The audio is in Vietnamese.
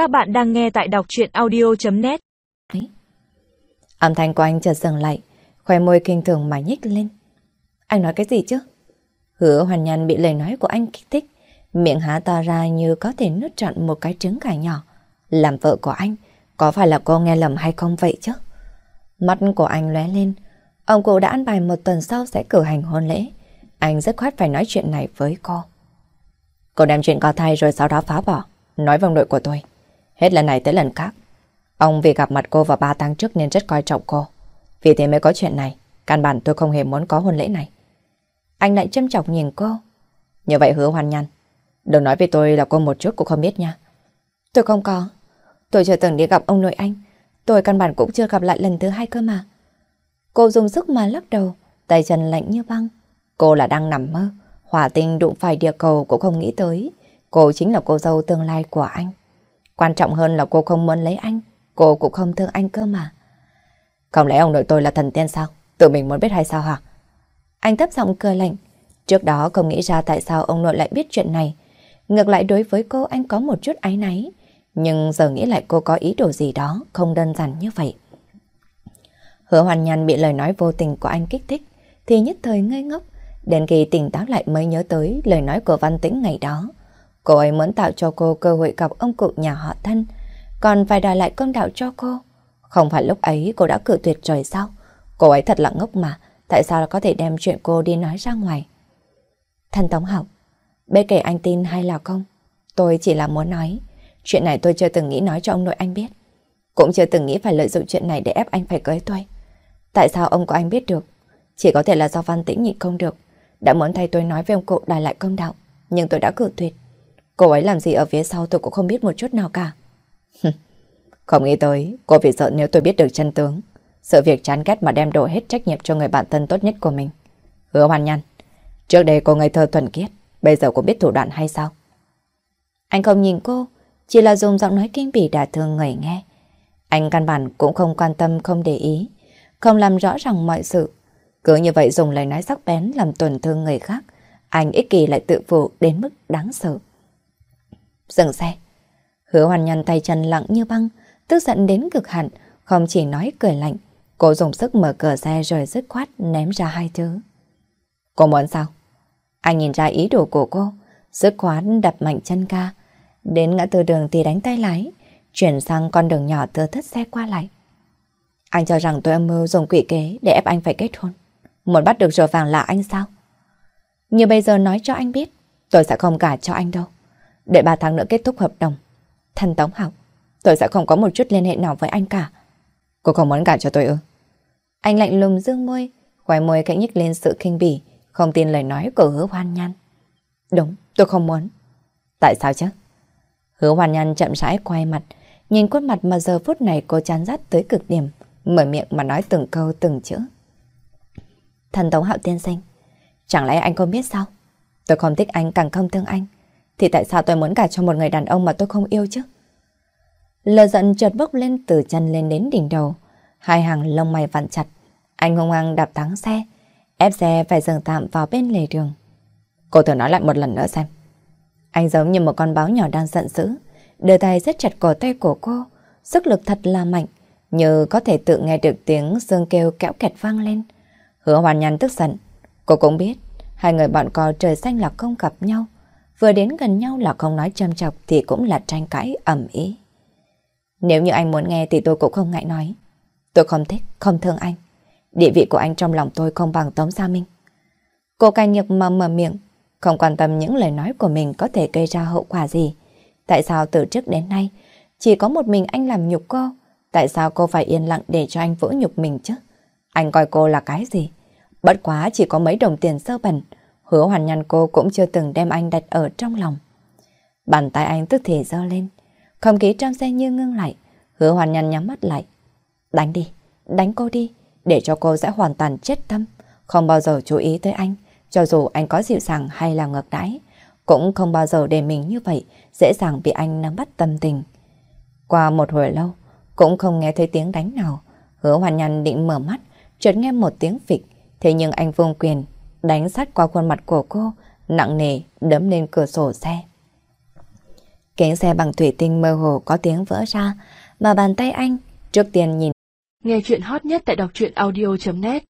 Các bạn đang nghe tại đọc chuyện audio.net Âm thanh của anh chợt dừng lại, khoe môi kinh thường mà nhích lên. Anh nói cái gì chứ? Hứa hoàn nhàn bị lời nói của anh kích thích, miệng há to ra như có thể nuốt trọn một cái trứng gà nhỏ. Làm vợ của anh, có phải là cô nghe lầm hay không vậy chứ? Mắt của anh lóe lên, ông cụ đã ăn bài một tuần sau sẽ cử hành hôn lễ. Anh rất khoát phải nói chuyện này với cô. Cô đem chuyện có thai rồi sau đó phá bỏ, nói vòng đội của tôi. Hết lần này tới lần khác. Ông vì gặp mặt cô vào ba tháng trước nên rất coi trọng cô. Vì thế mới có chuyện này. Căn bản tôi không hề muốn có hôn lễ này. Anh lại châm chọc nhìn cô. Như vậy hứa hoàn nhăn. Đừng nói về tôi là cô một chút cũng không biết nha. Tôi không có. Tôi chưa từng đi gặp ông nội anh. Tôi căn bản cũng chưa gặp lại lần thứ hai cơ mà. Cô dùng sức mà lắc đầu, tay chân lạnh như băng. Cô là đang nằm mơ. Hỏa tinh đụng phải địa cầu cũng không nghĩ tới. Cô chính là cô dâu tương lai của anh. Quan trọng hơn là cô không muốn lấy anh. Cô cũng không thương anh cơ mà. Không lẽ ông nội tôi là thần tiên sao? Tự mình muốn biết hay sao hả? Anh thấp giọng cười lạnh. Trước đó không nghĩ ra tại sao ông nội lại biết chuyện này. Ngược lại đối với cô anh có một chút áy náy. Nhưng giờ nghĩ lại cô có ý đồ gì đó, không đơn giản như vậy. Hứa hoàn nhàn bị lời nói vô tình của anh kích thích, thì nhất thời ngây ngốc. Đến khi tỉnh táo lại mới nhớ tới lời nói của Văn Tĩnh ngày đó. Cô ấy muốn tạo cho cô cơ hội gặp ông cụ nhà họ thân, còn phải đòi lại công đạo cho cô. Không phải lúc ấy cô đã cự tuyệt rồi sao? Cô ấy thật là ngốc mà, tại sao có thể đem chuyện cô đi nói ra ngoài? Thân Tống Học, bê kể anh tin hay là không? Tôi chỉ là muốn nói, chuyện này tôi chưa từng nghĩ nói cho ông nội anh biết. Cũng chưa từng nghĩ phải lợi dụng chuyện này để ép anh phải cưới tôi. Tại sao ông của anh biết được? Chỉ có thể là do Văn Tĩnh nhịn không được. Đã muốn thay tôi nói với ông cụ đòi lại công đạo, nhưng tôi đã cự tuyệt. Cô ấy làm gì ở phía sau tôi cũng không biết một chút nào cả. không nghĩ tới, cô vì sợ nếu tôi biết được chân tướng, sự việc chán ghét mà đem đổ hết trách nhiệm cho người bạn thân tốt nhất của mình. Hứa hoàn nhăn, trước đây cô ngây thơ thuần khiết, bây giờ cô biết thủ đoạn hay sao? Anh không nhìn cô, chỉ là dùng giọng nói kinh bỉ đả thương người nghe. Anh căn bản cũng không quan tâm không để ý, không làm rõ ràng mọi sự. Cứ như vậy dùng lời nói sắc bén làm tổn thương người khác, anh ích kỷ lại tự phụ đến mức đáng sợ. Dừng xe. Hứa hoàn nhăn tay chân lặng như băng, tức giận đến cực hạn, không chỉ nói cười lạnh. Cô dùng sức mở cửa xe rồi dứt khoát ném ra hai thứ. Cô muốn sao? Anh nhìn ra ý đồ của cô, dứt khoát đập mạnh chân ga. Đến ngã tư đường thì đánh tay lái, chuyển sang con đường nhỏ tơ thất xe qua lại. Anh cho rằng tôi âm mưu dùng quỷ kế để ép anh phải kết hôn. Muốn bắt được rùa vàng là anh sao? Như bây giờ nói cho anh biết, tôi sẽ không cả cho anh đâu để 3 tháng nữa kết thúc hợp đồng. Thần Tống học, tôi sẽ không có một chút liên hệ nào với anh cả. Cô không muốn cả cho tôi ư? Anh lạnh lùng dương môi, khóe môi cạnh nhích lên sự kinh bỉ, không tin lời nói của hứa hoan nhan. Đúng, tôi không muốn. Tại sao chứ? Hứa hoan nhan chậm rãi quay mặt, nhìn khuôn mặt mà giờ phút này cô chán rắt tới cực điểm, mở miệng mà nói từng câu từng chữ. Thần Tống Hạo tiên sinh, chẳng lẽ anh không biết sao? Tôi không thích anh càng không thương anh thì tại sao tôi muốn cả cho một người đàn ông mà tôi không yêu chứ? Lờ giận chợt bốc lên từ chân lên đến đỉnh đầu. Hai hàng lông mày vặn chặt. Anh hung hăng đạp thắng xe. Ép xe phải dừng tạm vào bên lề đường. Cô thử nói lại một lần nữa xem. Anh giống như một con báo nhỏ đang giận dữ. Đưa tay rất chặt cổ tay của cô. Sức lực thật là mạnh. Như có thể tự nghe được tiếng xương kêu kéo kẹt vang lên. Hứa hoàn nhăn tức giận. Cô cũng biết. Hai người bọn co trời xanh là không gặp nhau vừa đến gần nhau là không nói châm chọc thì cũng là tranh cãi ẩm ý. Nếu như anh muốn nghe thì tôi cũng không ngại nói. Tôi không thích, không thương anh. Địa vị của anh trong lòng tôi không bằng Tống Gia Minh. Cô cai nhược mà mở miệng, không quan tâm những lời nói của mình có thể gây ra hậu quả gì. Tại sao từ trước đến nay chỉ có một mình anh làm nhục cô? Tại sao cô phải yên lặng để cho anh vỡ nhục mình chứ? Anh coi cô là cái gì? Bất quá chỉ có mấy đồng tiền sơ bẩn, Hứa hoàn nhăn cô cũng chưa từng đem anh đặt ở trong lòng. Bàn tay anh tức thì giơ lên. Không khí trong xe như ngưng lại. Hứa hoàn nhăn nhắm mắt lại. Đánh đi, đánh cô đi. Để cho cô sẽ hoàn toàn chết tâm. Không bao giờ chú ý tới anh. Cho dù anh có dịu dàng hay là ngược đãi. Cũng không bao giờ để mình như vậy. Dễ dàng bị anh nắm bắt tâm tình. Qua một hồi lâu. Cũng không nghe thấy tiếng đánh nào. Hứa hoàn nhăn định mở mắt. Chợt nghe một tiếng phịch. Thế nhưng anh vung quyền đánh sát qua khuôn mặt của cô, nặng nề đấm lên cửa sổ xe. Kính xe bằng thủy tinh mơ hồ có tiếng vỡ ra, mà bàn tay anh trước tiên nhìn. Nghe chuyện hot nhất tại đọc truyện audio.net